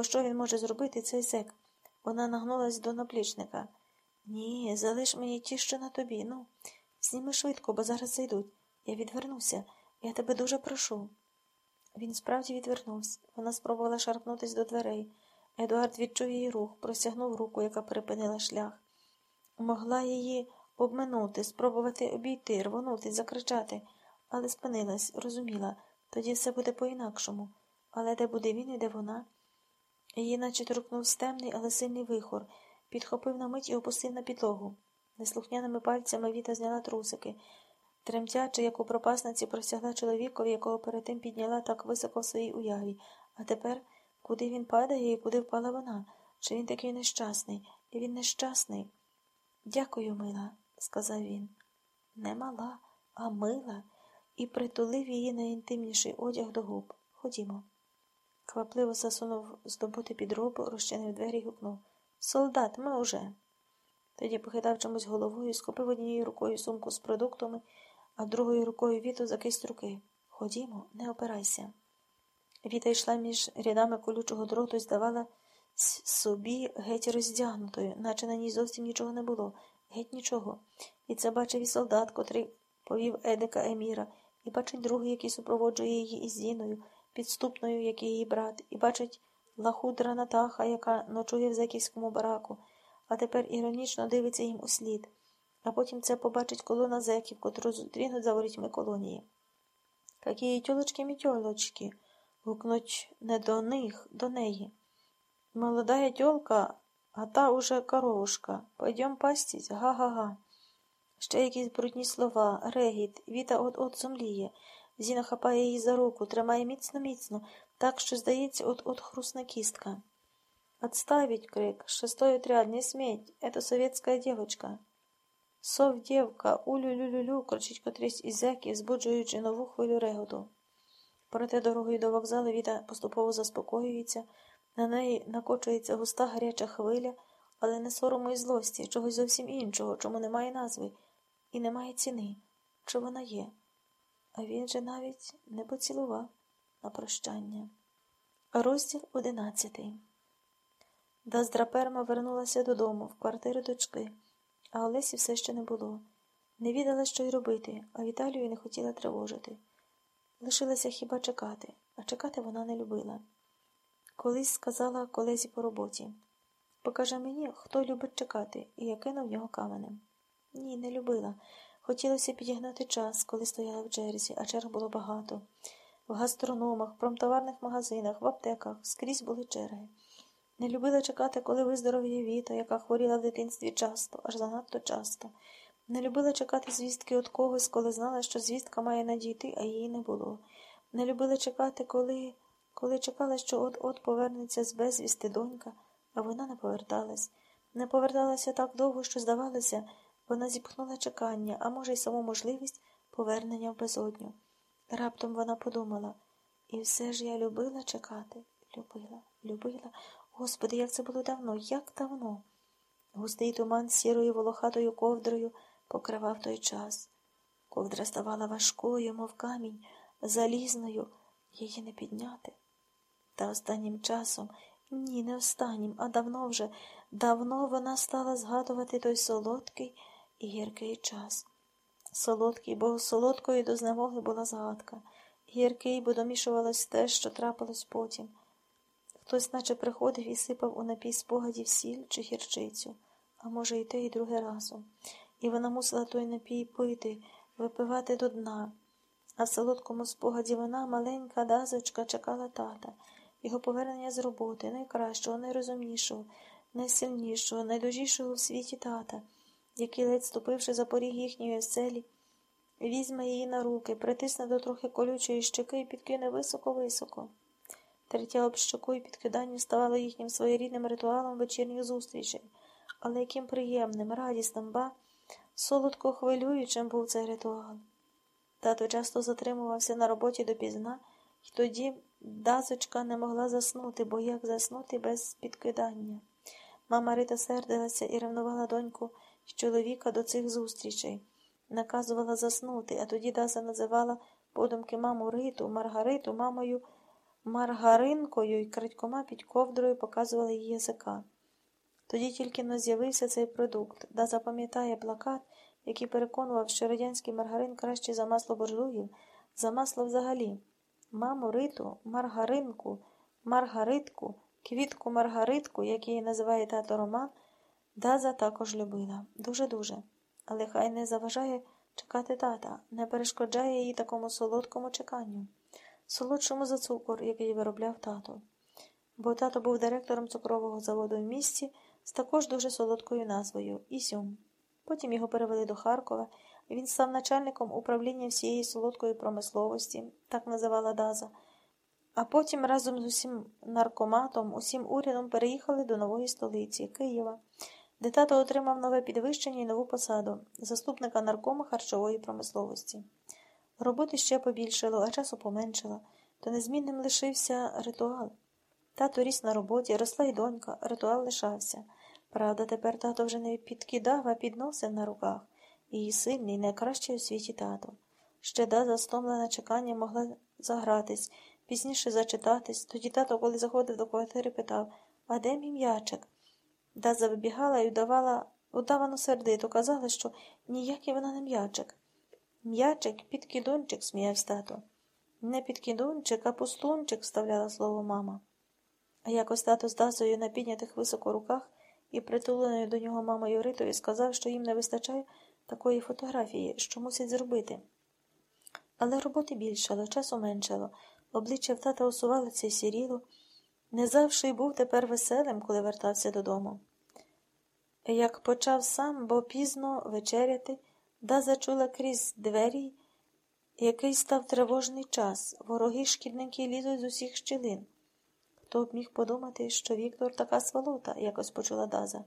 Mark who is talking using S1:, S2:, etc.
S1: Бо що він може зробити, цей зек? Вона нагнулась до наплічника. Ні, залиш мені ті, що на тобі. Ну, зніми швидко, бо зараз зайдуть. Я відвернуся. Я тебе дуже прошу. Він справді відвернувся. Вона спробувала шарпнутись до дверей. Едуард відчув її рух, простягнув руку, яка перепинила шлях. Могла її обминути, спробувати обійти, рвонути, закричати, але спинилась, розуміла, тоді все буде по-інакшому. Але де буде він і де вона? Її наче торкнув стемний, але сильний вихор, підхопив на мить і опустив на підлогу. Неслухняними пальцями Віта зняла трусики, тремтячи, як у пропасниці, простягла чоловікові, якого перед тим підняла так високо в своїй уяві. А тепер, куди він падає і куди впала вона? Чи він такий нещасний? І він нещасний. Дякую, мила, сказав він. Не мала, а мила, і притулив її найінтимніший одяг до губ. Ходімо. Квапливо засунув здобути під робу, розчинив двері і гукнув Солдат, ми уже. Тоді похитав чомусь головою, схопив однією рукою сумку з продуктами, а другою рукою віту за кисть руки. Ходімо, не опирайся. Віта йшла між рядами колючого дроту і здавала собі геть роздягнутою, наче на ній зовсім нічого не було, геть нічого. І це бачив і солдат, котрий повів Едика Еміра, і бачить другий, який супроводжує її із Зіною, підступною, як її брат, і бачить лахудра Натаха, яка ночує в зеківському бараку, а тепер іронічно дивиться їм у слід, а потім це побачить колона зеків, котру зустрінуть за ворітьми колонії. Какие тьолочки мітьолочки гукнуть не до них, до неї. Молодая тьолка, а та уже коровушка. Пойдем пастись, га-га-га. Ще якісь брудні слова, регіт, віта от-от зомліє. Зіна хапає її за руку, тримає міцно-міцно, так що, здається, от-от хрусна кістка. Отставить крик, шестой отряд, не сметь, это советская девочка. Сов дівка, улю-лю-лю-лю, кричить котрийсь із зеків, збуджуючи нову хвилю реготу. Проте дорогою до вокзалу Віта поступово заспокоюється, на неї накочується густа гаряча хвиля, але не сорому і злості, чогось зовсім іншого, чому немає назви, і немає ціни, чи вона є. А він же навіть не поцілував на прощання. Розділ одинадцятий. Даздраперма вернулася додому, в квартиру дочки, а Олесі все ще не було. Не відала, що й робити, а Віталію не хотіла тривожити. Лишилася хіба чекати, а чекати вона не любила. Колись сказала колезі по роботі покаже мені, хто любить чекати, і я кинув в нього каменем. Ні, не любила. Хотілося підігнати час, коли стояла в черзі, а черг було багато. В гастрономах, промтоварних магазинах, в аптеках скрізь були черги. Не любила чекати, коли виздоровіє Віта, яка хворіла в дитинстві часто, аж занадто часто. Не любила чекати звістки від когось, коли знала, що звістка має надійти, а її не було. Не любила чекати, коли коли чекала, що от-от повернеться з безвісти донька, а вона не поверталась. Не поверталася так довго, що, здавалося, вона зіпхнула чекання, а може, й саму можливість повернення в безодню. Раптом вона подумала і все ж я любила чекати. Любила, любила. Господи, як це було давно, як давно. Густий туман сірою волохатою ковдрою покривав той час. Ковдра ставала важкою, мов камінь, залізною, її не підняти. Та останнім часом, ні, не останнім, а давно вже, давно вона стала згадувати той солодкий і гіркий час. Солодкий, бо солодкою до знемоги була згадка, гіркий, бо домішувалось те, що трапилось потім. Хтось, наче приходив і сипав у напій спогадів сіль чи гірчицю, а може, і те, і друге разом. І вона мусила той напій пити, випивати до дна. А в солодкому спогаді вона, маленька дазочка, чекала тата, його повернення з роботи, найкращого, найрозумнішого, найсильнішого, найдужішого в світі тата який, ледь ступивши за поріг їхньої оселі, візьме її на руки, притисне до трохи колючої щеки і підкине високо-високо. Третя об щоку і підкидання ставало їхнім своєрідним ритуалом вечірніх зустрічей, але яким приємним, радісним, ба, солодко хвилюючим був цей ритуал. Тато часто затримувався на роботі допізна, і тоді дазочка не могла заснути, бо як заснути без підкидання. Мама Рита сердилася і ревнувала доньку чоловіка до цих зустрічей, наказувала заснути, а тоді Даса називала подумки маму Риту, Маргариту, мамою маргаринкою і крадькома під ковдрою показувала її язика. Тоді тільки но з'явився цей продукт, да запам'ятає плакат, який переконував, що радянський маргарин краще за масло буржуїв, за масло взагалі. Маму Риту, маргаринку, маргаритку, квітку маргаритку, як її називає тато Роман, Даза також любила. Дуже-дуже. Але хай не заважає чекати тата, не перешкоджає їй такому солодкому чеканню, солодшому за цукор, який виробляв тато. Бо тато був директором цукрового заводу в місті з також дуже солодкою назвою Ізюм. Потім його перевели до Харкова, він став начальником управління всієї солодкої промисловості, так називала Даза. А потім разом з усім наркоматом, усім урядом переїхали до нової столиці Києва, де тато отримав нове підвищення і нову посаду заступника наркома харчової промисловості. Роботи ще побільшало, а часу поменшало, то незмінним лишився ритуал. Тато ріс на роботі, росла й донька, ритуал лишався. Правда, тепер тато вже не підкидав, а підносив на руках. Її сильний, найкращий у світі тато. Ще даза, стомлена чекання, могла загратись, пізніше зачитатись. Тоді тато, коли заходив до квартири, питав А де мій м'ячик? Даза вибігала і удавала удавано сердито, казала, що ніякий вона не м'ячик. М'ячик, підкидунчик, сміявся тато. Не підкидунчик, а пустунчик, вставляла слово мама. А якось тато з Дазою на піднятих високо руках і притуленою до нього мамою Ритою сказав, що їм не вистачає такої фотографії, що мусять зробити. Але роботи більшало, часу меншало, обличчя в тата осувалося і сіріло. Не завжди був тепер веселим, коли вертався додому. Як почав сам, бо пізно вечеряти, да зачула крізь двері, який став тривожний час, вороги шкідники лізуть з усіх щілин. Хто б міг подумати, що Віктор така сволота, якось почула Даза.